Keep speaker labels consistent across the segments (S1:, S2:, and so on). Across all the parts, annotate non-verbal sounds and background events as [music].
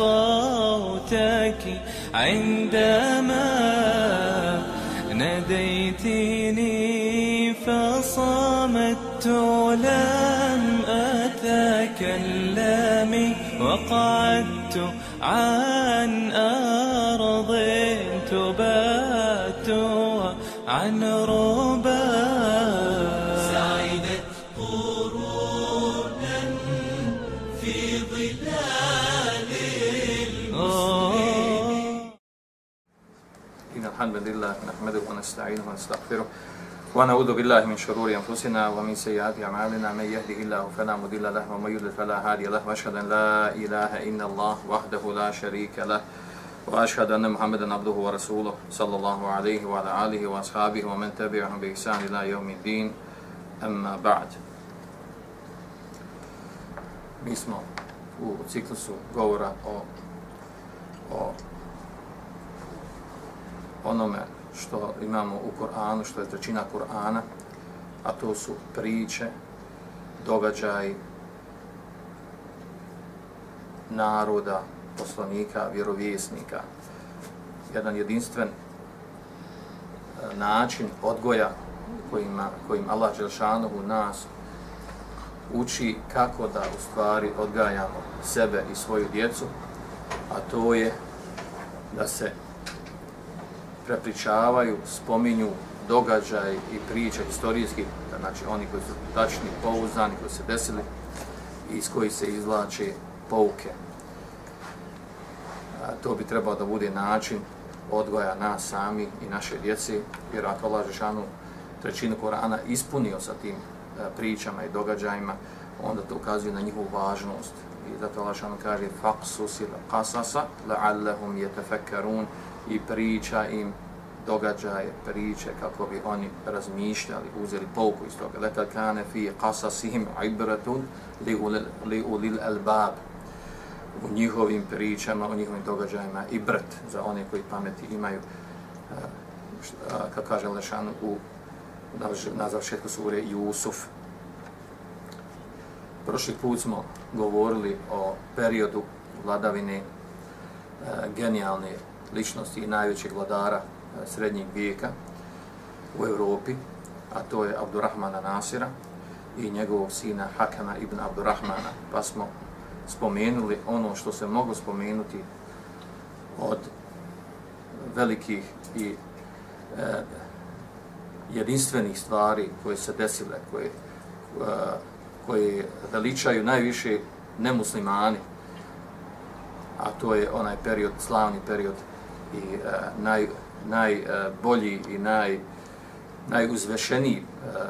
S1: صوتك عندما ناديتني فصمت لم أتكلم وقعدت عن أرض تبات عن ربا
S2: نحمده ونستعينه ونستغفره ونعوذ بالله من شرور أنفسنا ومن سيئات أعمالنا. من يهده الله فلا مضل له ومن يضلل فلا هادي له. وأشهد أن لا إله إلا الله وحده لا شريك له. وأشهد أن محمدا عبده ورسوله صلى الله عليه وعلى آله وأصحابه ومن تبعهم بإحسان إلى يوم الدين. أما بعد. Mi smo u ciklusu govora o, o onome što imamo u Koranu, što je trećina Korana, a to su priče, događaj naroda, poslanika, vjerovjesnika. Jedan jedinstven e, način odgoja kojima, kojim Allah Želšanovu nas uči kako da u stvari odgajamo sebe i svoju djecu, a to je da se prepričavaju, spominju događaj i priče historijski, znači oni koji su tačni, pouzdani, koji se desili i iz koji se izvlače pouke. A, to bi trebao da bude način odgoja nas sami i naše djece, jer ako Allah Žešanu trećinu Korana ispunio sa tim a, pričama i događajima, onda to ukazuje na njihovu važnost. I zato Allah Žešanu kaže فَقْسُسِ الْقَسَسَ لَعَلَّهُمْ يَتَفَكَّرُونَ i priča im događaje, priče, kako bi oni razmišljali, uzeli pouku iz toga. Lekad kane fi qasasihim ibratun li ulil albab. U njihovim pričama, u njihovim događajima i brt za one koji pameti imaju, eh, kako kaže Lešan u na završetku sure Jusuf. Prošli put smo govorili o periodu vladavine eh, genijalne ličnosti i najvećeg vladara e, srednjeg vijeka u Europi, a to je Abdurrahmana Nasira i njegovog sina Hakana ibn Abdurrahmana. Pa smo spomenuli ono što se mogu spomenuti od velikih i e, jedinstvenih stvari koje se desile, koje, e, koje veličaju najviše nemuslimani, a to je onaj period, slavni period i uh, naj, najbolji e, i naj, najuzvešeniji uh,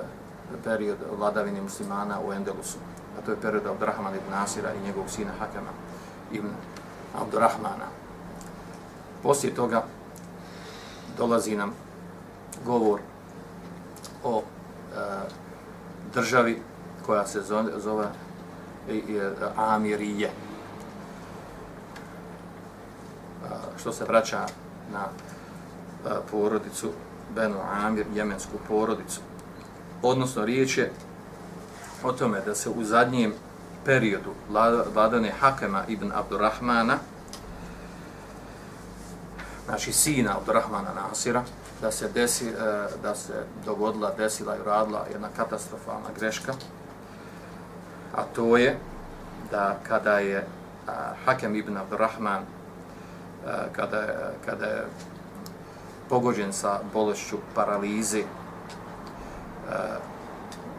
S2: e, period vladavine muslimana u Endelusu. A to je period Abdurrahman ibn Nasira i njegovog sina Hakama ibn Abdurrahmana. Poslije toga dolazi nam govor o e, državi koja se zove, zove uh, Amirije što se vraća na e, porodicu Benu Amir, jemensku porodicu. Odnosno, riječ je o tome da se u zadnjem periodu vladane Hakema ibn Abdurrahmana, znači sina Abdurrahmana Nasira, da se, desi, e, da se dogodila, desila i radila jedna katastrofalna greška, a to je da kada je Hakem ibn Abdurrahman E, kada kada je pogođen sa bolešću paralize, e,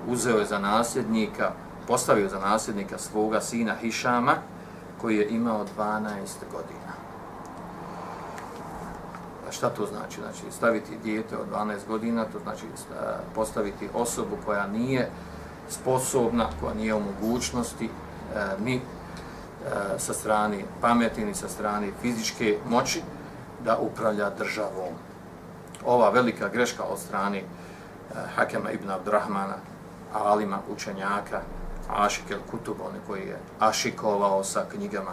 S2: uzeo je za nasljednika, postavio za nasljednika svoga sina Hišama, koji je imao 12 godina. A šta to znači? Znači, staviti dijete od 12 godina, to znači e, postaviti osobu koja nije sposobna, koja nije u mogućnosti, ni E, sa strane pameti ni sa strane fizičke moći da upravlja državom. Ova velika greška od strane e, Hakema ibn Abdurrahmana, alima, učenjaka, Ašik el Kutub, on koji je ašikovao sa knjigama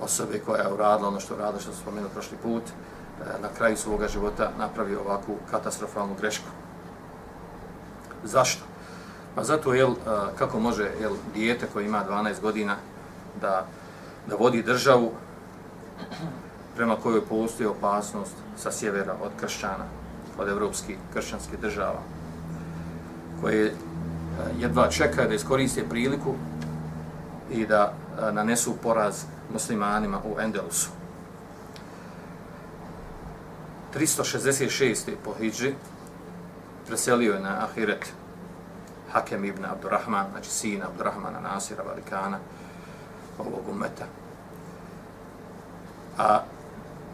S2: osobe koja je uradila ono što je što sam spomenuo prošli put, e, na kraju svoga života napravio ovakvu katastrofalnu grešku. Zašto? Pa zato, jel, kako može jel, dijete koje ima 12 godina da, da vodi državu prema kojoj postoji opasnost sa sjevera od kršćana, od evropskih kršćanskih država, koje e, jedva čekaju da iskoriste priliku i da e, nanesu poraz muslimanima u Endelusu. 366. po Hidži preselio je na Ahiret Hakem ibn Abdurrahman, znači sin Abdurrahmana Nasira Valikana, ovog umeta. A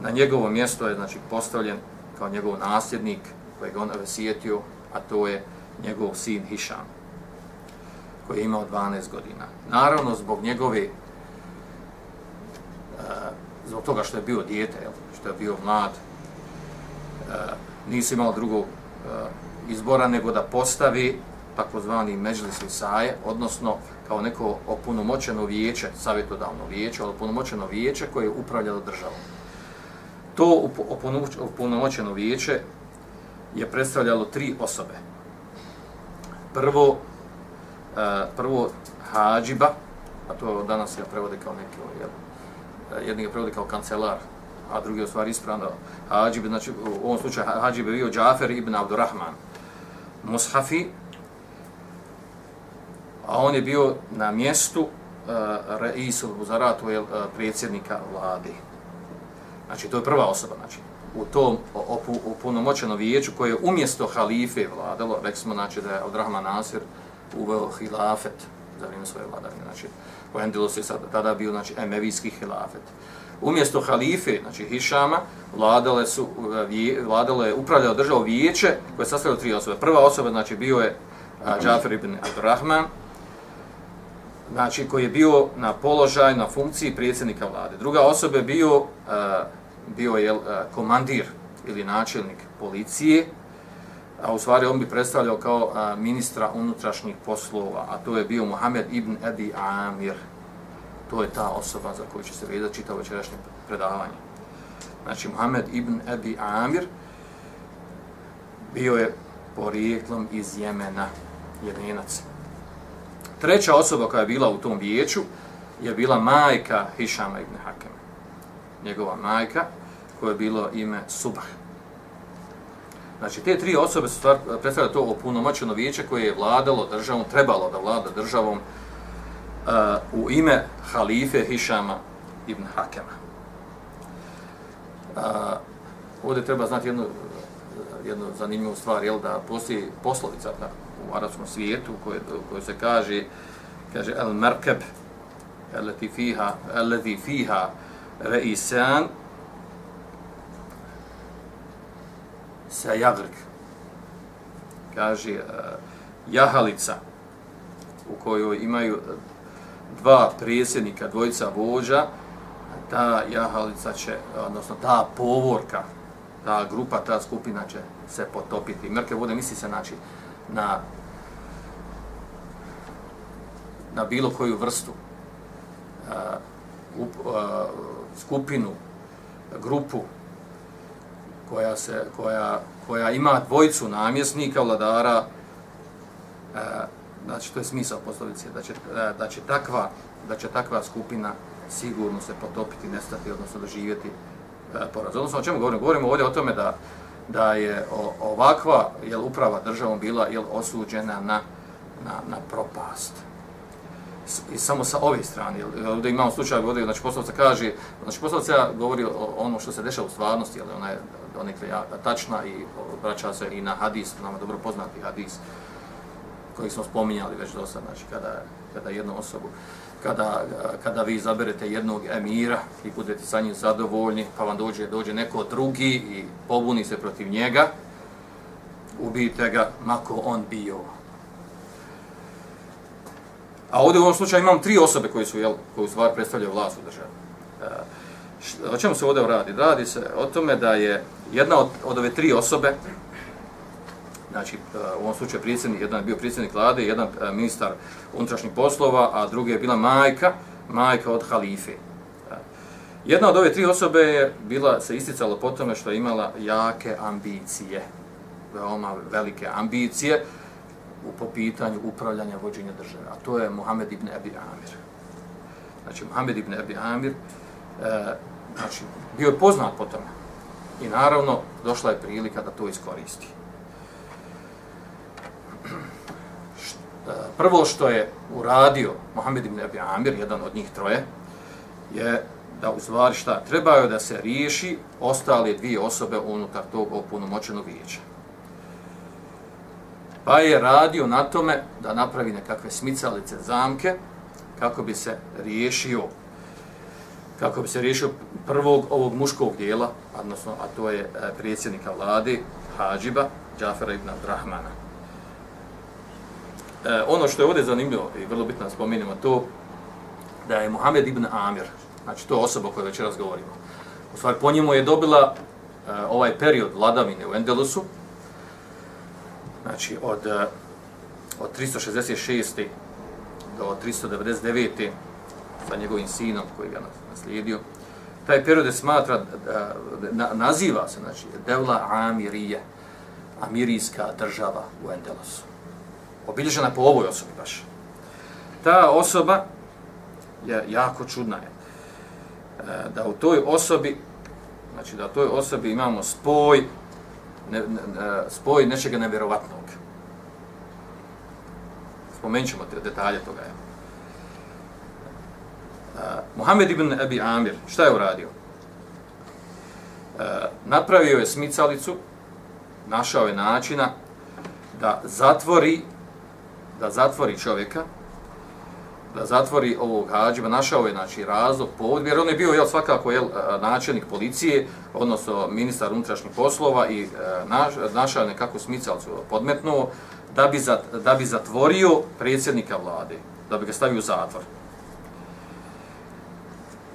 S2: na njegovo mjesto je znači postavljen kao njegov nasljednik kojeg on vesijetio, a to je njegov sin Hišam, koji je imao 12 godina. Naravno, zbog njegove, uh, zbog toga što je bio dijete, što je bio mlad, e, uh, nisi imao drugog e, izbora nego da postavi takozvani međlis saje, odnosno kao neko opunomoćeno vijeće, savjetodavno vijeće, ali opunomoćeno vijeće koje je upravljalo državom. To opunomoćeno vijeće je predstavljalo tri osobe. Prvo, e, prvo hađiba, a to danas ga prevode kao neki, ovaj, jel, e, jedni ga prevode kao kancelar, a drugi je u stvari ispravno hađib, znači u ovom slučaju hađib je bio Džafer ibn Abdurrahman. Mushafi, a on je bio na mjestu eh, uh, Reisul Buzaratu, uh, predsjednika vlade. Znači, to je prva osoba, znači, u tom upunomoćenom vijeću koje je umjesto halife vladalo, rekli smo, znači, da je Abdurrahman Nasir uveo hilafet za vrijeme svoje vladavine, znači, u Endilosu je sad, tada bio, znači, emevijski hilafet. Umjesto halife, znači, Hišama, vladale su, eh, vladalo je, upravljalo državo vijeće koje je sastavilo tri osobe. Prva osoba, znači, bio je Džafer ibn Abdurrahman, znači koji je bio na položaj, na funkciji predsjednika vlade. Druga osoba je bio, uh, bio je uh, komandir ili načelnik policije, a u stvari on bi predstavljao kao uh, ministra unutrašnjih poslova, a to je bio Mohamed ibn Edi Amir. To je ta osoba za koju će se vidjeti čitao večerašnje predavanje. Znači, Mohamed ibn Edi Amir bio je porijeklom iz Jemena, jemenac. Treća osoba koja je bila u tom vijeću je bila majka Hišama ibn Hakema. Njegova majka koja je bilo ime Subah. Znači, te tri osobe su stvar, predstavljaju to opunomoćeno vijeće koje je vladalo državom, trebalo da vlada državom uh, u ime halife Hišama ibn Hakema. Uh, ovdje treba znati jednu, jednu zanimljivu stvar, jel, da postoji poslovica, da, u arabskom svijetu koje koje se kaže kaže al markab allati fiha alladhi fiha ra'isan sayagrik kaže uh, jahalica u kojoj imaju eh, dva predsjednika, dvojica vođa, ta jahalica će, odnosno ta povorka, ta grupa, ta skupina će se potopiti. Mrke vode misli se, znači, na na bilo koju vrstu uh, uh, skupinu grupu koja se koja koja ima dvojicu namjesnika vladara uh, znači to je smisao poslovice da će uh, da će takva da će takva skupina sigurno se potopiti nestati odnosno doživjeti uh, poraz. Odnosno o čemu govorimo govorimo ovdje o tome da da je ovakva je uprava državom bila je osuđena na, na, na propast. I samo sa ove strane, jel, ovdje imamo slučaj ovdje, znači poslovca kaže, znači poslovca govori o ono što se dešava u stvarnosti, jel, ona je donekle tačna i vraća se i na hadis, nama dobro poznati hadis, koji smo spominjali već do sad, znači kada, kada jednu osobu, kada, kada vi izaberete jednog emira i budete sa njim zadovoljni, pa vam dođe, dođe neko drugi i pobuni se protiv njega, ubijte ga, mako on bio. A ovdje u ovom slučaju imam tri osobe koje su, jel, koji u stvari predstavljaju vlast u državi. E, o čemu se ovdje radi? Radi se o tome da je jedna od, od ove tri osobe, znači e, u ovom slučaju predsjednik, jedan je bio predsjednik vlade, jedan e, ministar unutrašnjih poslova, a drugi je bila majka, majka od halife. E, jedna od ove tri osobe je bila, se isticala po tome što je imala jake ambicije, veoma velike ambicije u po pitanju upravljanja vođenja države, a to je Muhammed ibn Abi Amir. Znači, Muhammed ibn Abi Amir, e, znači, bio je poznat po tome. I naravno, došla je prilika da to iskoristi. Prvo što je uradio Muhammed ibn Abi Amir, jedan od njih troje, je da u stvari šta trebaju da se riješi ostale dvije osobe unutar tog opunomoćenog vijeća. Pa je radio na tome da napravi nekakve smicalice zamke kako bi se riješio kako bi se riješio prvog ovog muškog dijela, odnosno, a to je e, predsjednika vlade, Hadžiba, Džafera ibn Abdrahmana. E, ono što je ovdje zanimljivo i vrlo bitno da spomenemo to, da je Muhammed ibn Amir, znači to je osoba o kojoj večeras govorimo, u stvari po njemu je dobila e, ovaj period vladavine u Endelusu, znači od, e, od 366. do 399. sa njegovim sinom koji ga naslijedio. Taj period je smatra, na, naziva se, znači, Devla Amirije, Amirijska država u Endelusu. Obilježena po ovoj osobi baš. Ta osoba je jako čudna je. E, Da u toj osobi, znači da u toj osobi imamo spoj, ne, ne, ne, spoj nečega nevjerovatnog. Spomenut ćemo te detalje toga. Je. Uh, Muhammed ibn Abi Amir, šta je uradio? Uh, napravio je smicalicu, našao je načina da zatvori da zatvori čovjeka, da zatvori ovog hađiba, našao je znači, razlog, povod, jer on je bio jel, svakako jel, načelnik policije, odnosno ministar unutrašnjih poslova i e, naš, našao je smicalcu podmetnuo da bi, zat, da bi zatvorio predsjednika vlade, da bi ga stavio u zatvor.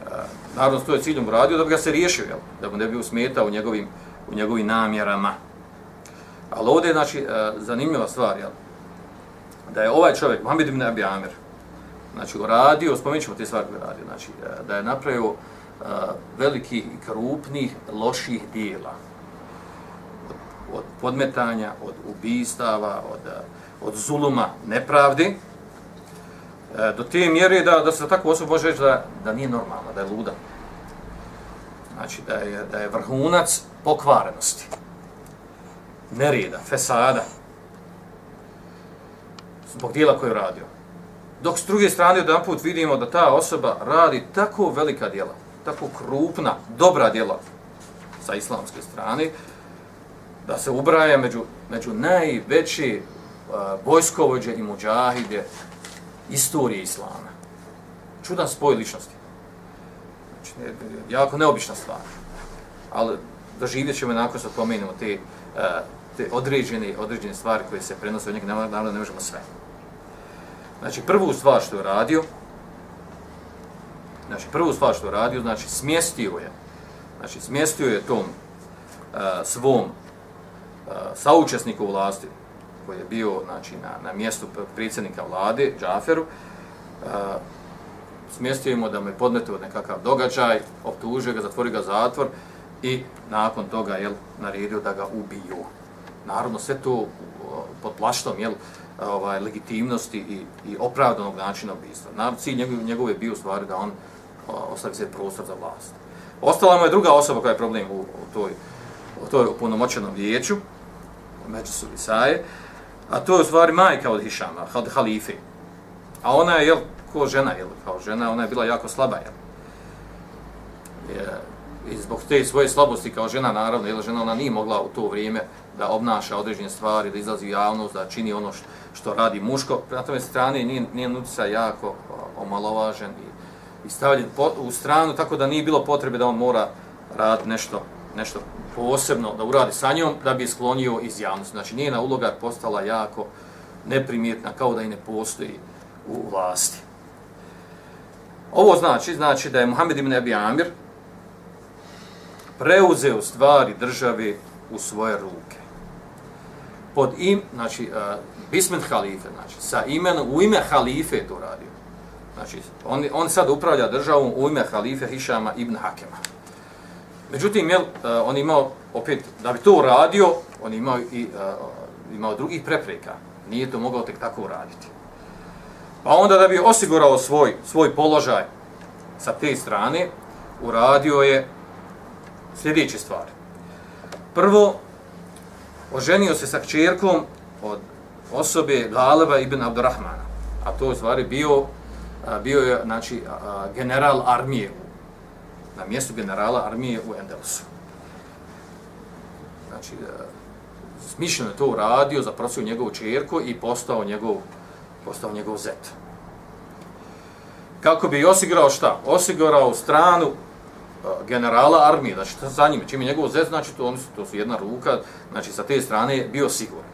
S2: E, naravno, to je ciljom uradio da bi ga se riješio, jel, da mu ne bi usmetao u njegovim, u njegovim namjerama. Ali ovdje je znači, e, zanimljiva stvar, jel, da je ovaj čovjek, Muhammed ibn Abi Amir, znači uradio, spomenut ćemo te stvari koje radio, znači e, da je napravio e, uh, velikih i krupnih loših dijela. Od, od podmetanja, od ubistava, od, e, od zuluma, nepravdi, do te mjere da, da se tako osoba može reći da, da nije normalna, da je luda. Znači da je, da je vrhunac pokvarenosti, nereda, fesada, zbog dijela koje je radio. Dok s druge strane jedan put vidimo da ta osoba radi tako velika djela, tako krupna, dobra djela sa islamske strane, da se ubraja među, među najveće uh, vojskovođe i muđahide istorije islama. Čudan spoj ličnosti. Znači, ne, jako neobična stvar. Ali doživjet ćemo nakon što pomenemo te, uh, te određene, određene stvari koje se prenose od njega, naravno ne možemo sve. Znači, prvu stvar što je radio, znači, prvu stvar što je radio, znači, smjestio je, znači, smjestio je tom uh, svom uh, saučesniku u vlasti, koji je bio, znači, na, na mjestu predsjednika vlade, Džaferu, uh, smjestio mu da me podnete od nekakav događaj, optužio ga, zatvori ga zatvor i nakon toga, jel, naredio da ga ubiju. Naravno, sve to pod plaštom, jel, ovaj, legitimnosti i, i opravdanog načina ubistva. Naravno, cilj njegov, njegov je bio u stvari da on ostavi se prostor za vlast. Ostala mu je druga osoba koja je problem u, u toj, u toj punomoćenom vijeću, među su Isaje, a to je u stvari majka od Hišama, od halife. A ona je, jel, ko žena, jel, kao žena, ona je bila jako slaba, jel. Je, I zbog te svoje slabosti kao žena, naravno, jel, žena ona nije mogla u to vrijeme da obnaša određene stvari, da izlazi u javnost, da čini ono što, što radi muško. Prema tome strane nije, nije nutica jako omalovažen i, i stavljen po, u stranu, tako da nije bilo potrebe da on mora raditi nešto, nešto posebno, da uradi sa njom, da bi sklonio iz javnosti. Znači, njena uloga postala jako neprimjetna, kao da i ne postoji u vlasti. Ovo znači, znači da je Muhammed ibn Abi Amir preuzeo stvari države u svoje ruke. Pod im, znači, uh, bismet halife, znači, sa imenom, u ime halife je to radio. Znači, on, on sad upravlja državom u ime halife Hišama ibn Hakema. Međutim, jel, uh, on imao, opet, da bi to uradio, on imao i uh, imao drugih prepreka. Nije to mogao tek tako uraditi. Pa onda da bi osigurao svoj, svoj položaj sa te strane, uradio je sljedeće stvari. Prvo, oženio se sa kćerkom od osobe Galeba ibn Abdurrahmana. A to je stvari bio, bio je znači, general armije na mjestu generala armije u Endelusu. Znači, smišljeno je to uradio, zaprosio njegovu čerku i postao njegov, postao njegov zet. Kako bi osigurao šta? Osigurao stranu generala armije, znači za njime, čim je njegov zet, znači to, oni su, to su jedna ruka, znači sa te strane bio siguran.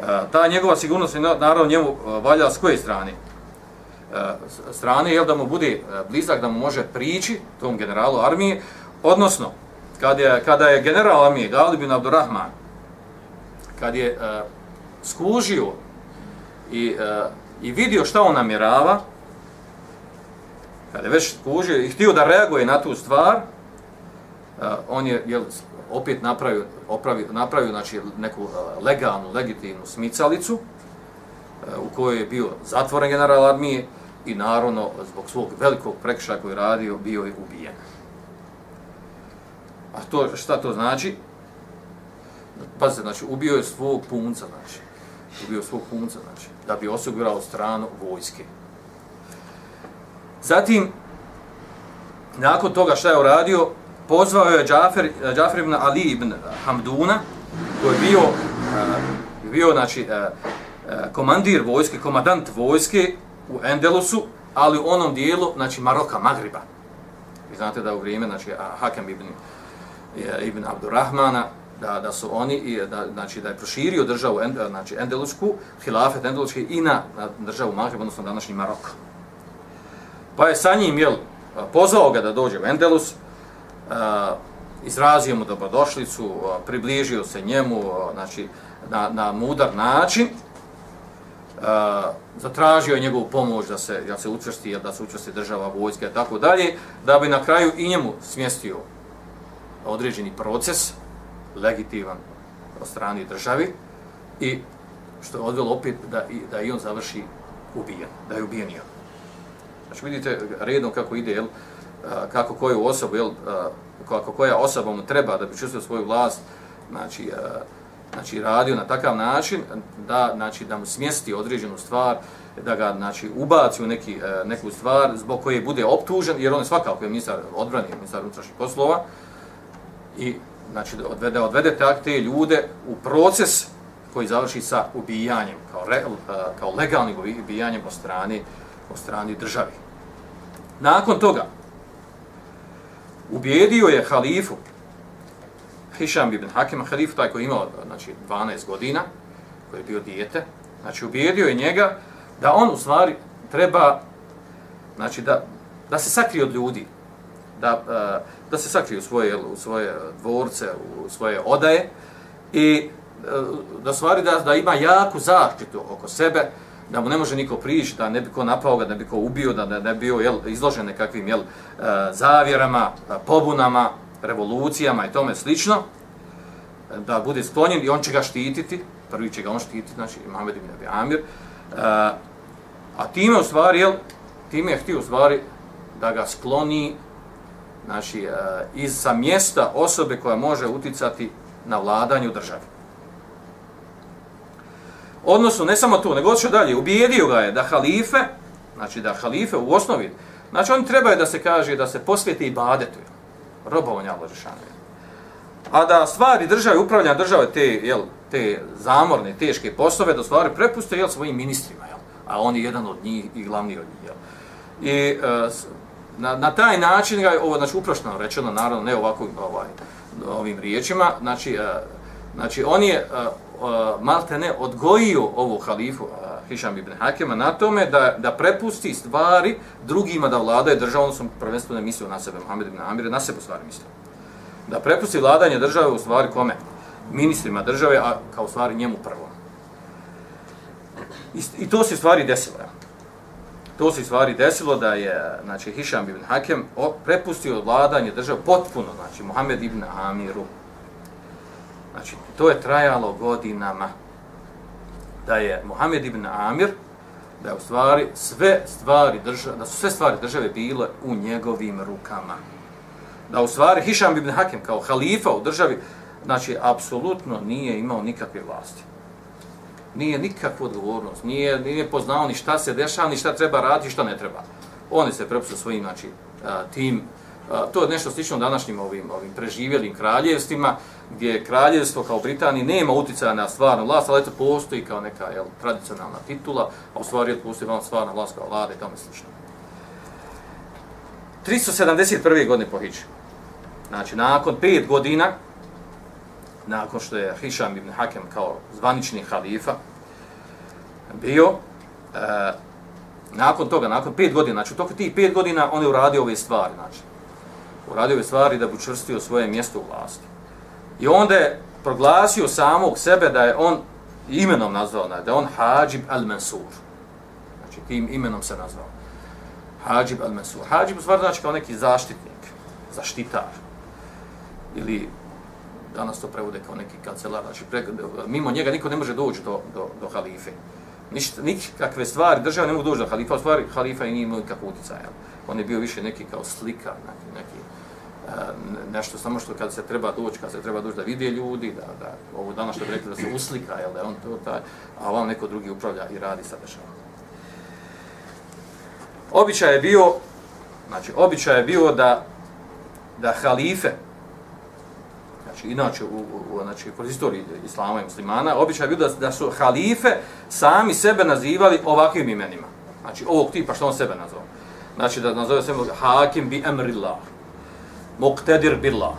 S2: E, ta njegova sigurnost je naravno njemu e, valja s koje strane? E, strane, jel da mu bude blizak, da mu može prići tom generalu armije, odnosno, kada je, kada je general armije, Galib bin Abdurrahman, kad je uh, skužio i, uh, i vidio šta on namjerava, kada je već skužio i htio da reaguje na tu stvar, uh, on je jel, opet napravio, opravio, napravio znači, neku uh, legalnu, legitimnu smicalicu, uh, u kojoj je bio zatvoren general armije i naravno zbog svog velikog prekša koji je radio, bio je ubijen. A to, šta to znači? Pazite, znači, ubio je svog punca, znači. Ubio je svog punca, znači, da bi osigurao stranu vojske. Zatim, nakon toga šta je uradio, pozvao je Džafer, Džafer ibn Ali ibn Hamduna, koji je bio, uh, bio znači, uh, komandir vojske, komadant vojske u Endelosu, ali u onom dijelu, znači, Maroka, Magriba. Vi znate da u vrijeme, znači, Hakem ibn, ibn Abdurrahmana, da, da su oni, i da, znači, da je proširio državu, znači, Endelusku, hilafet Endeluski i na, na državu Magrib, odnosno današnji Maroko. Pa je sa njim, jel, pozvao ga da dođe u Endelus, e, izrazio mu dobrodošlicu, e, približio se njemu, e, znači, na, na mudar način, uh, zatražio je njegovu pomoć da se, da se učvrsti, da se učvrsti država, vojska i tako dalje, da bi na kraju i njemu smjestio određeni proces, legitiman od strani državi, i što je odvelo opet da, da i on završi ubijen, da je ubijen i on. Znači vidite redom kako ide, jel, kako koju osobu, jel, kako koja osoba mu treba da bi čustio svoju vlast, znači, znači radio na takav način da, znači, da mu smjesti određenu stvar, da ga znači, ubaci u neki, e, neku stvar zbog koje bude optužen, jer on je svakako je ministar odbrani, ministar unutrašnjih poslova, i znači, odvede, odvede te ljude u proces koji završi sa ubijanjem, kao, re, e, kao legalnim ubijanjem po strani, po strani državi. Nakon toga, ubijedio je halifu, Hišam ibn Hakim, halifu taj koji je imao znači, 12 godina, koji je bio dijete, znači ubijedio je njega da on u stvari treba znači, da, da se sakrije od ljudi, da, e, da se sakrije u svoje, u svoje dvorce, u svoje odaje i e, da stvari da, da ima jaku zaštitu oko sebe, da mu ne može niko prići, da ne bi ko napao ga, da bi ko ubio, da ne, bi bio jel, izložen nekakvim jel, e, zavjerama, e, pobunama, revolucijama i tome slično, da bude sklonjen i on će ga štititi, prvi će ga on štititi, znači Mohamed ibn Abi Amir, a, a time u stvari, jel, time je htio u stvari da ga skloni znači, iz sa mjesta osobe koja može uticati na vladanju državi. Odnosno, ne samo to, nego odšao dalje, ubijedio ga je da halife, znači da halife u osnovi, znači oni trebaju da se kaže da se posvijete i badetu, robovanja Allah A da stvari države, upravljanja države, te, jel, te zamorne, teške poslove, da stvari prepuste jel, svojim ministrima, jel, a on je jedan od njih i glavni od njih. Jel. I e, na, na taj način ga je, ovo, znači uprošteno rečeno, naravno ne ovako ovaj, ovim riječima, znači, e, znači on je e, Eh, uh, malte ne odgojio ovu halifu eh, Hišam ibn Hakema na tome da, da prepusti stvari drugima da vladaju državom, odnosno prvenstveno mislio na sebe, Mohamed ibn Amir, na sebe stvari mislio. Da prepusti vladanje države u stvari kome? Ministrima države, a kao stvari njemu prvo. I, I to se stvari desilo. To se stvari desilo da je znači, Hišam ibn Hakem prepustio vladanje države potpuno, znači Mohamed ibn Amiru. Znači, to je trajalo godinama da je Mohamed ibn Amir, da je u stvari sve stvari države, da su sve stvari države bile u njegovim rukama. Da u stvari Hišam ibn Hakem kao halifa u državi, znači, apsolutno nije imao nikakve vlasti. Nije nikakvu odgovornost, nije, nije poznao ni šta se dešava, ni šta treba raditi, šta ne treba. Oni se prepustio svojim, znači, tim, to je nešto slično današnjim ovim, ovim preživjelim kraljevstvima, gdje kraljevstvo kao Britanije nema utjecaja na stvarnu vlast, ali to postoji kao neka jel, tradicionalna titula, a u stvari postoji vam stvarna vlast kao vlada i tome slično. 371. godine po Hiđu. Znači, nakon pet godina, nakon što je Hišam ibn Hakem kao zvanični halifa bio, e, nakon toga, nakon pet godina, znači u toku tih pet godina on je uradio ove stvari, znači, uradio ove stvari da bi učvrstio svoje mjesto u vlasti. I onda je proglasio samog sebe da je on imenom nazvao, da je on Hađib al-Mansur. Znači, tim imenom se nazvao. Hađib al-Mansur. Hađib u stvari znači kao neki zaštitnik, zaštitar. Ili danas to prevode kao neki kancelar. Znači, pre, mimo njega niko ne može doći do, do, do halife. Ništa, nikakve stvari, država ne mogu doći do halifa. U stvari, halifa i nije imao nikakvu utjecaja. On je bio više neki kao slika, neki, neki Ehm, nešto samo što kad se treba doći, kad se treba doći da vide ljudi, da, da ovo danas što bi rekli da se uslika, jel, da on to taj, a vam neko drugi upravlja i radi sa državom. Običaj je bio, znači običaj je bio da, da halife, znači inače u, u, znači, kroz istoriji islama i muslimana, običaj je bio da, da su halife sami sebe nazivali ovakvim imenima. Znači ovog tipa što on sebe nazvao. Znači da nazove sebe hakim bi emrillah, Muqtadir billah,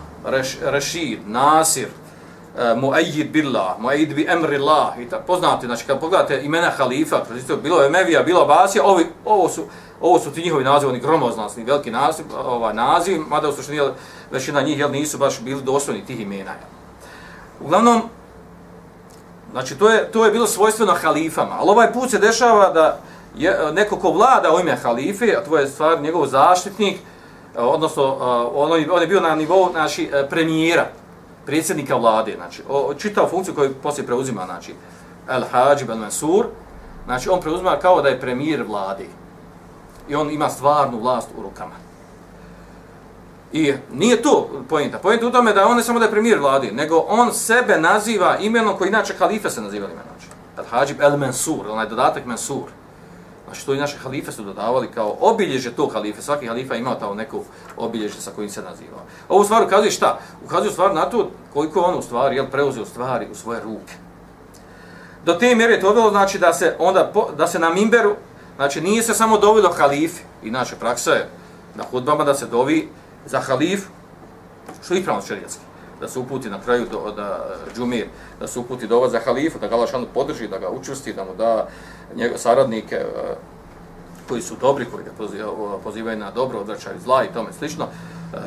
S2: Rashid, Nasir, uh, Muayyid billah, Muayyid bi emri I ta, poznate, znači kad pogledate imena halifa, bilo je Mevija, bilo Basija, ovi, ovo su ovo su ti njihovi nazivi, oni gromoznasni, veliki naziv, ovaj naziv, mada u suštini većina njih jel, nisu baš bili dostojni tih imena. Jel. Uglavnom, znači to je, to je bilo svojstveno halifama, ali ovaj put se dešava da je e, neko ko vlada u ime halife, a to je stvar njegov zaštitnik, E, odnosno e, on, on je bio na nivou znači, e, premijera, predsjednika vlade, znači, čitao funkciju koju poslije preuzima, znači, El Hajib El Mansur, znači, on preuzima kao da je premijer vlade. I on ima stvarnu vlast u rukama. I nije to pojenta. Pojenta u tome da on ne samo da je premijer vlade, nego on sebe naziva imenom koji inače halife se naziva imenom. Znači, El Hajib El Mansur, onaj dodatak Mansur. Znači to i naše halife su dodavali kao obilježje tog halife. Svaki halifa imao tamo neko obilježje sa kojim se nazivao. Ovo stvar ukazuje šta? Ukazuje stvar na to koliko on u stvari jel, preuzeo stvari u svoje ruke. Do te mjere je to bilo znači da se onda da se na mimberu znači nije se samo dovilo halife i naša praksa je na hudbama da se dovi za halif što je ispravno šerijatski da se uputi na kraju do, da džumir da se uputi dova za halifu da ga Allah podrži da ga učvrsti da mu da njegove saradnike koji su dobri, koji ga pozivaju na dobro, odvraćaju zla i tome slično,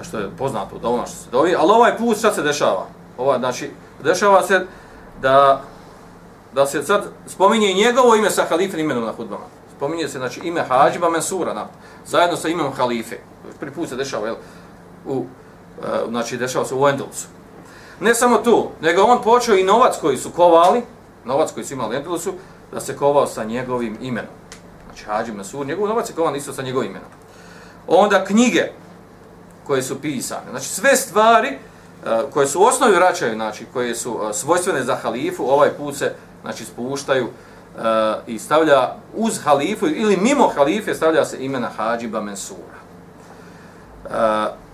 S2: što je poznato od ono što se dovi. Ali ovaj put šta se dešava? Ovaj, znači, dešava se da, da se sad spominje njegovo ime sa halifin imenom na hudbama. Spominje se znači, ime Hađiba Mensura, na, zajedno sa imenom halife. Prvi put se dešava, jel, u, znači, dešava se u Endelsu. Ne samo tu, nego on počeo i novac koji su kovali, novac koji su imali u su, da se kovao sa njegovim imenom. Znači, Hađi Mesur, njegov novac je kovan isto sa njegovim imenom. Onda knjige koje su pisane, znači sve stvari uh, koje su u osnovi vraćaju, znači koje su uh, svojstvene za halifu, ovaj put se znači, spuštaju uh, i stavlja uz halifu ili mimo halife stavlja se imena Hađiba Mensura.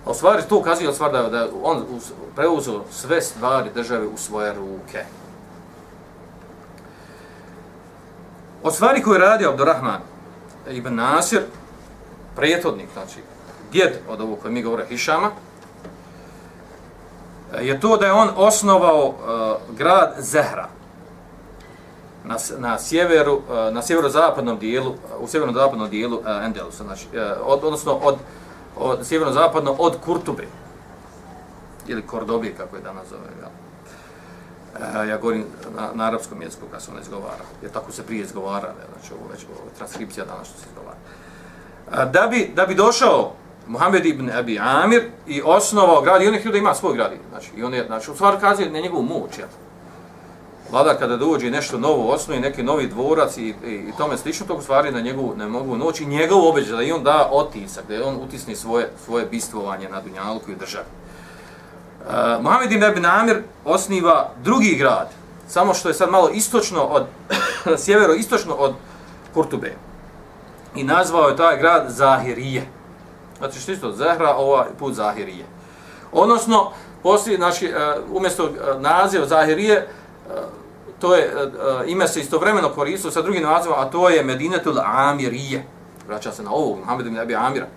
S2: A stvari to ukazuje stvar da, da on preuzeo sve stvari države u svoje ruke. Od stvari koje radi Abdurrahman ibn Nasir, prijetodnik, znači djed od ovog koje mi govore Hišama, je to da je on osnovao uh, grad Zehra na, na sjeveru, uh, na sjeverozapadnom dijelu, u sjeverozapadnom dijelu uh, Endelusa, znači, uh, od, odnosno od, od sjeverozapadno od Kurtube, ili Kordobe, kako je danas zove, Ja. E, ja govorim na, na arapskom jeziku kad se ona izgovara, jer tako se prije izgovara, Ne? znači ovo već ovo transkripcija danas što se izgovara. E, da, bi, da bi došao Muhammed ibn Abi Amir i osnovao grad, i on je htio da ima svoj grad, znači, i on je, znači, u stvari kazuje na njegovu moć, jel? Vladar kada dođe nešto novo osnovi, neki novi dvorac i, i, i tome slično, to stvari na njegovu, ne mogu noći, njegov obeđaj da i on da otisak, da on utisni svoje, svoje bistvovanje na Dunjalku i državi. Uh, Mohamed ibn Abi Namir osniva drugi grad, samo što je sad malo istočno od, [clears throat] sjevero istočno od Kurtube. I nazvao je taj grad Zahirije. Znači što isto, Zahra, ovaj put Zahirije. Odnosno, poslije, znači, e, umjesto e, naziva Zahirije, to je, uh, ime se istovremeno koristilo sa drugim nazivom, a to je Medinetul Amirije. Vraća se na ovog, Mohamed ibn Abi Amira.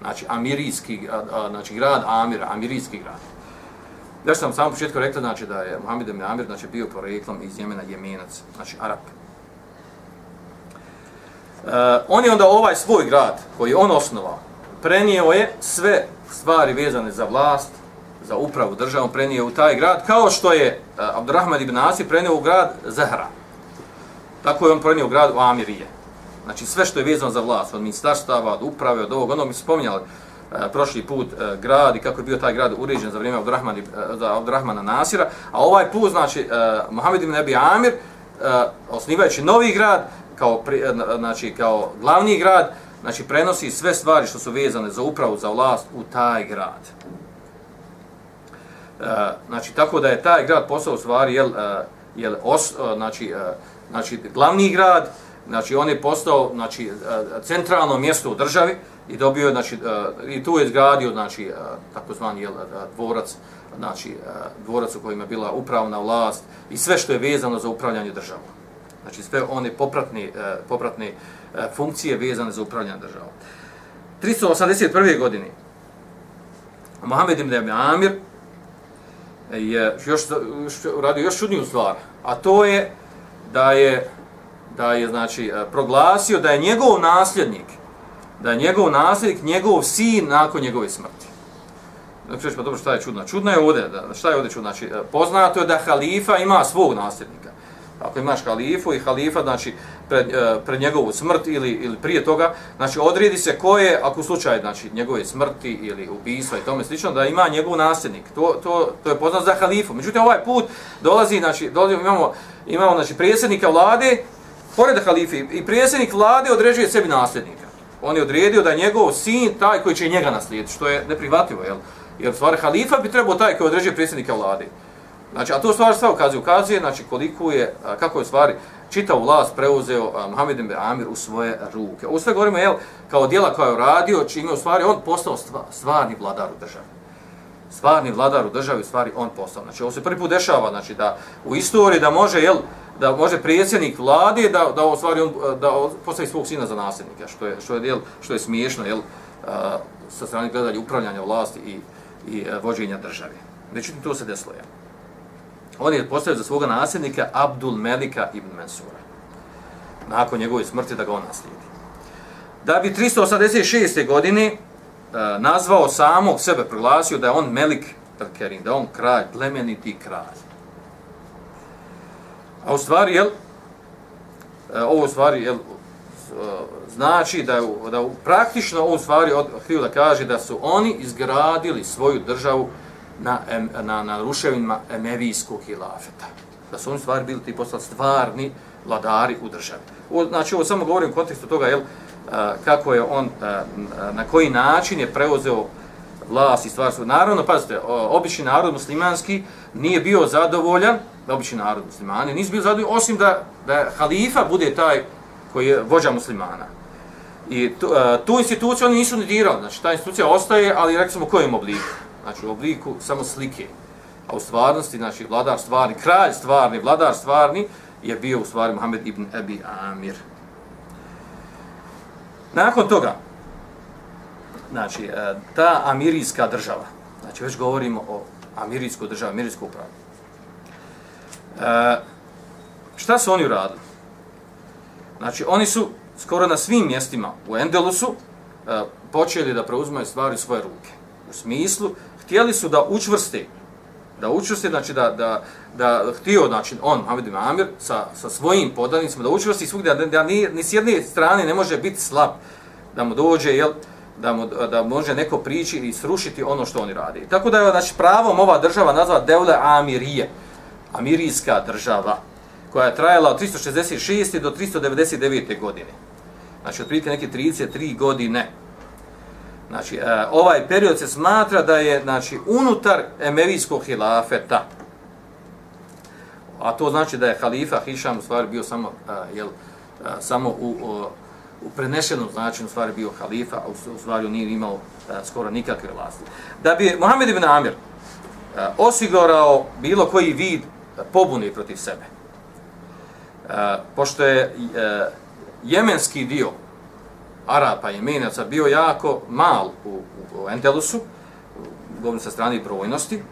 S2: Znači, Amirijski, uh, znači grad Amira, Amirijski grad. Ja sam sam početku rekla znači da je Muhammed ibn Amir znači bio poreklom iz Jemena Jemenac, znači Arap. Uh, on je onda ovaj svoj grad koji on osnovao, prenio je sve stvari vezane za vlast, za upravu državom, prenio u taj grad, kao što je uh, Abdurrahman ibn Asi prenio u grad Zahra. Tako je on prenio u grad u Amirije. Znači sve što je vezano za vlast, od ministarstava, od uprave, od ovog, ono mi spominjali, e, prošli put e, grad i kako je bio taj grad uređen za vrijeme Abdurrahmana, e, za Abdurrahmana Nasira, a ovaj put, znači, e, Mohamed ibn Abi Amir, e, osnivajući novi grad, kao, pri, e, znači, kao glavni grad, znači, prenosi sve stvari što su vezane za upravu, za vlast u taj grad. E, znači, tako da je taj grad postao u stvari, jel, e, jel, os, e, znači, znači, glavni grad, znači, on je postao, znači, centralno mjesto u državi, i dobio znači, i tu je izgradio, znači, takozvani jel, dvorac, znači, dvorac u kojima je bila upravna vlast i sve što je vezano za upravljanje državom. Znači, sve one popratne, popratne funkcije vezane za upravljanje državom. 381. godine Mohamed ibn Amir E, je još, još uradio još čudniju stvar, a to je da je da je znači e, proglasio da je njegov nasljednik da je njegov nasljednik, njegov sin nakon njegove smrti. Znači, pa dobro, šta je čudno? Čudno je ovdje, da, šta je ovdje čudno? Znači, e, poznato je da halifa ima svog nasljednika. Ako imaš halifu i halifa, znači, pred, e, pred njegovu smrt ili, ili prije toga, znači, odredi se ko je, ako u slučaju, znači, njegove smrti ili ubijstva i tome slično, da ima njegov nasljednik. To, to, to je poznato za halifu. Međutim, ovaj put dolazi, znači, dolazi, imamo, imamo, znači, predsjednika vlade, pored halifi, i predsjednik vlade određuje sebi nasljednika on je odredio da je njegov sin taj koji će njega naslijediti, što je neprihvatljivo, jel? Jer stvar halifa bi trebao taj koji određuje predsjednika vlade. Znači, a to stvar sve ukazuje, ukazuje, znači koliko je, kako je stvari čitav vlast preuzeo Mohamed ibn Amir u svoje ruke. Ovo sve govorimo, jel, kao dijela koja je radio, čime u stvari on postao stvarni vladar u državi. Stvarni vladar u državi, u stvari on postao. Znači, ovo se prvi put dešava, znači, da u istoriji da može, jel, da može predsjednik vlade da da u stvari on da postavi svog sina za nasljednika što je što je jel, što je smiješno jel sa strane gledanja upravljanja vlasti i i e, vođenja države. Međutim to se desilo jel. On je postavio za svoga nasljednika Abdul Melika ibn Mansura. Nakon njegove smrti da ga on naslijedi. Da bi 386. godine e, nazvao samog sebe, proglasio da je on Melik Kerim, da je on kralj, plemeniti kralj. A u stvari, jel, e, ovo u stvari, jel, e, znači da, da praktično ovo u stvari od, htio da kaže da su oni izgradili svoju državu na, na, na ruševinima emevijskog hilafeta. Da su oni stvari bili ti postali stvarni vladari u državi. O, znači, ovo samo govorim u kontekstu toga, jel, kako je on, na koji način je preuzeo vlast i stvar. Naravno, pazite, obični narod muslimanski nije bio zadovoljan, obični narod muslimani, nisu bio zadovoljan, osim da, da halifa bude taj koji je vođa muslimana. I tu, tu instituciju oni nisu ni dirali, znači ta institucija ostaje, ali rekli smo u kojem obliku? Znači u obliku samo slike. A u stvarnosti, znači vladar stvarni, kralj stvarni, vladar stvarni, je bio u stvari Muhammed ibn Abi Amir. Nakon toga, znači, e, ta amirijska država, znači već govorimo o amirijskoj državi, amirijskoj upravi. E, šta su oni uradili? Znači, oni su skoro na svim mjestima u Endelusu e, počeli da preuzmaju stvari u svoje ruke. U smislu, htjeli su da učvrste, da učvrste, znači da, da, da htio, znači on, Hamid ibn Amir, sa, sa svojim podanicima, da učvrsti svugdje, da, da ni, ni s jedne strane ne može biti slab, da mu dođe, jel, da, mu, da može neko prići i srušiti ono što oni radi. Tako da je znači, pravom ova država nazva Devle Amirije, Amirijska država, koja je trajala od 366. do 399. godine. Znači, otprilike neke 33 godine. Znači, e, ovaj period se smatra da je znači, unutar emevijskog hilafeta. A to znači da je halifa Hišam u stvari bio samo, e, jel, e, samo u, u prenešenom značinu u stvari bio halifa, a u, stvari stvari nije imao skoro nikakve vlasti. Da bi Mohamed ibn Amir osigurao bilo koji vid pobune protiv sebe, pošto je jemenski dio Arapa i Jemenaca bio jako mal u, u, u Entelusu, govorim sa strane brojnosti,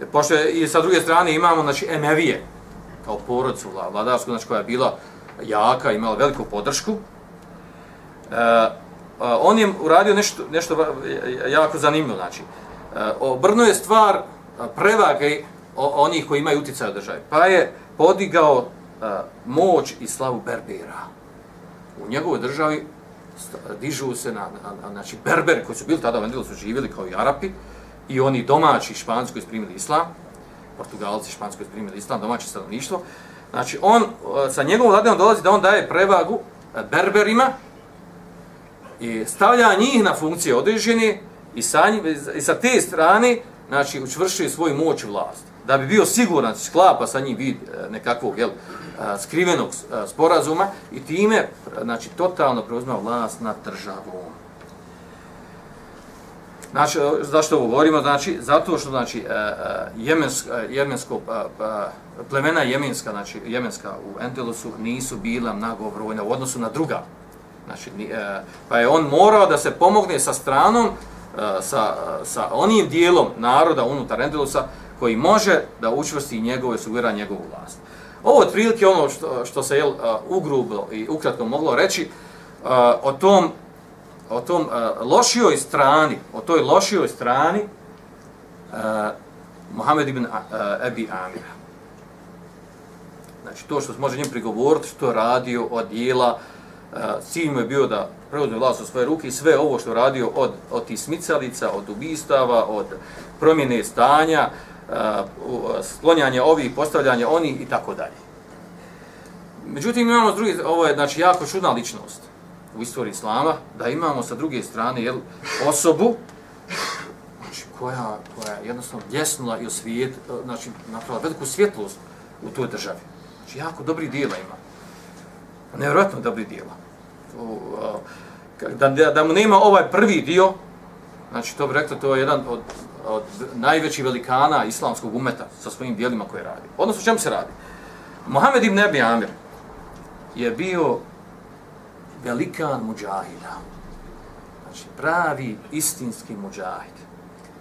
S2: e, pošto je, i sa druge strane imamo znači, Emevije, kao porodcu vladarsku, znači koja je bila jaka, imala veliku podršku, e, on je uradio nešto, nešto jako zanimljivo, znači, e, obrnuo je stvar prevage onih koji imaju utjecaj u državi, pa je podigao e, moć i slavu Berbera. U njegovoj državi dižu se na, na, na znači Berberi koji su bili tada u su živjeli kao i Arapi i oni domaći španski koji su primili islam, Portugalci španski koji su primili islam, domaće stanovništvo, znači on e, sa njegovom vladenom dolazi da on daje prevagu e, Berberima i stavlja njih na funkcije određene i sa, njih, i sa te strane znači učvršuje svoju moć i vlast. Da bi bio siguran, sklapa sa njim vid e, nekakvog jel, skrivenog sporazuma i time znači totalno preuzima vlast nad državom. Znači, zašto ovo govorimo? Znači, zato što znači, jemensko, jemensko pa, plemena jemenska, znači jemenska u Endelusu nisu bila mnogobrojna u odnosu na druga. Znači, pa je on morao da se pomogne sa stranom, sa, sa onim dijelom naroda unutar Endelusa koji može da učvrsti njegove, sugira njegovu vlast. Ovo je otprilike ono što, što se jel, ugrubo i ukratko moglo reći o tom, o tom lošijoj strani, o toj lošijoj strani Mohamed ibn Ebi Amira. Znači, to što se može njim prigovoriti, što je radio od dijela, cilj mu je bio da preuzme vlast u svoje ruke i sve ovo što je radio od, od tih smicalica, od ubistava, od promjene stanja, sklonjanje ovih, postavljanje onih i tako dalje. Međutim, imamo s druge, ovo je znači, jako čudna ličnost u istoriji Islama, da imamo sa druge strane jel, osobu znači, koja, koja je jednostavno ljesnula i osvijet, znači, napravila veliku svjetlost u toj državi. Znači, jako dobri dijela ima. Nevjerojatno dobri dijela. Da, da, da mu nema ovaj prvi dio, znači, to bi rekla, to je jedan od od najvećih velikana islamskog umeta sa svojim dijelima koje radi. Odnosno, čemu se radi? Mohamed ibn Abi Amir je bio velikan muđahida. Znači, pravi istinski muđahid.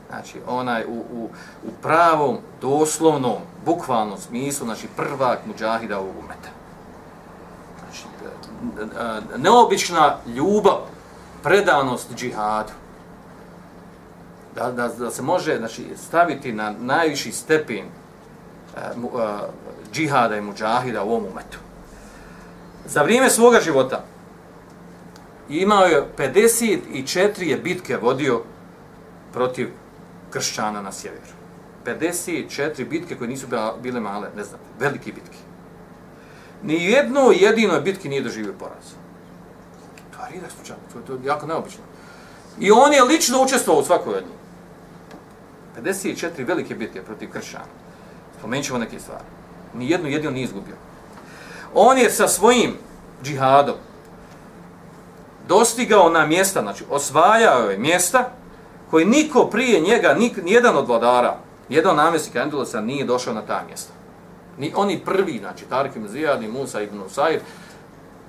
S2: Znači, onaj u, u, u pravom, doslovnom, bukvalnom smislu, znači, prvak muđahida ovog umeta. Znači, e, e, neobična ljubav, predanost džihadu da, da, da se može znači, staviti na najviši stepen uh, uh, džihada i muđahida u ovom umetu. Za vrijeme svoga života imao je 54 je bitke vodio protiv kršćana na sjeveru. 54 bitke koje nisu bile male, ne znam, velike bitke. Ni jedno jedino bitki nije doživio poraz. To je ridak slučajno, to je jako neobično. I on je lično učestvovao u svakoj od njih. 54 velike bitke protiv kršćana. Spomenut ćemo neke stvari. Ni jednu jedinu nije izgubio. On je sa svojim džihadom dostigao na mjesta, znači osvajao je mjesta koji niko prije njega, nik, nijedan od vladara, jedan namjesnik Endulosa nije došao na ta mjesta. Ni oni prvi, znači Tarik ibn Zijad i Musa ibn Usair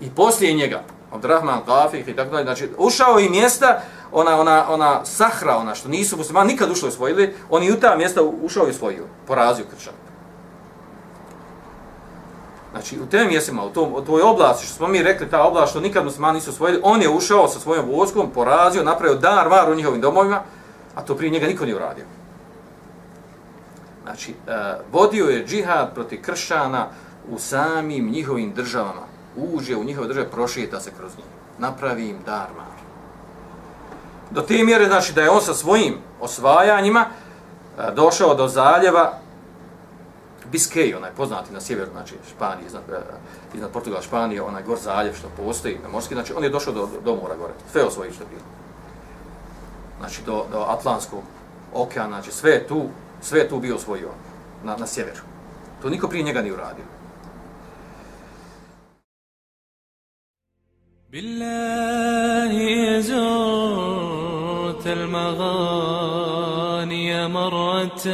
S2: i poslije njega, od Rahman Kafih i tako dalje, znači ušao i mjesta ona, ona, ona sahra, ona što nisu muslimani nikad ušli osvojili, svojili, on i u ta mjesta ušao i osvojio, porazio kršan. Znači, u tem mjestima, u, tom, u toj oblasti, što smo mi rekli, ta oblast što nikad muslimani nisu osvojili, on je ušao sa svojom vojskom, porazio, napravio dar, var u njihovim domovima, a to prije njega niko nije uradio. Znači, uh, vodio je džihad protiv kršćana u samim njihovim državama. Uđe u njihove države, prošeta se kroz njih. Napravi im dar, mar. Do te mjere, znači, da je on sa svojim osvajanjima e, došao do zaljeva Biskej, onaj poznati na sjeveru, znači Španije, iznad, e, iznad Portugala, Španije, onaj gor zaljev što postoji na morski, znači on je došao do, do mora gore, sve osvoji što je bilo. Znači do, do Atlantskog okeana, znači sve je tu, sve je tu bio osvojio na, na sjeveru. To niko prije njega nije uradio.
S1: بالله زرت المغاني مرة.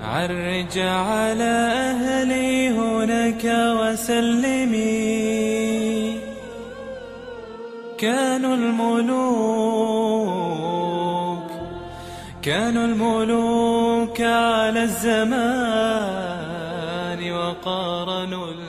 S1: عرج على أهلي هناك وسلمي. كانوا الملوك كانوا الملوك على الزمان وقارنوا